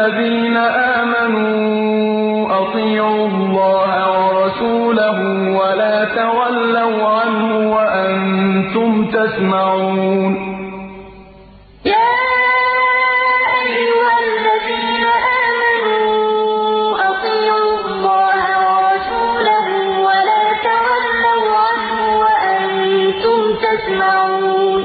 الذين آمنوا أطيعوا الله ورسوله ولا تولوا عنه وأنتم تسمعون. يا أيها الذين آمنوا أطيعوا الله ورسوله ولا تولوا عنه وأنتم تسمعون.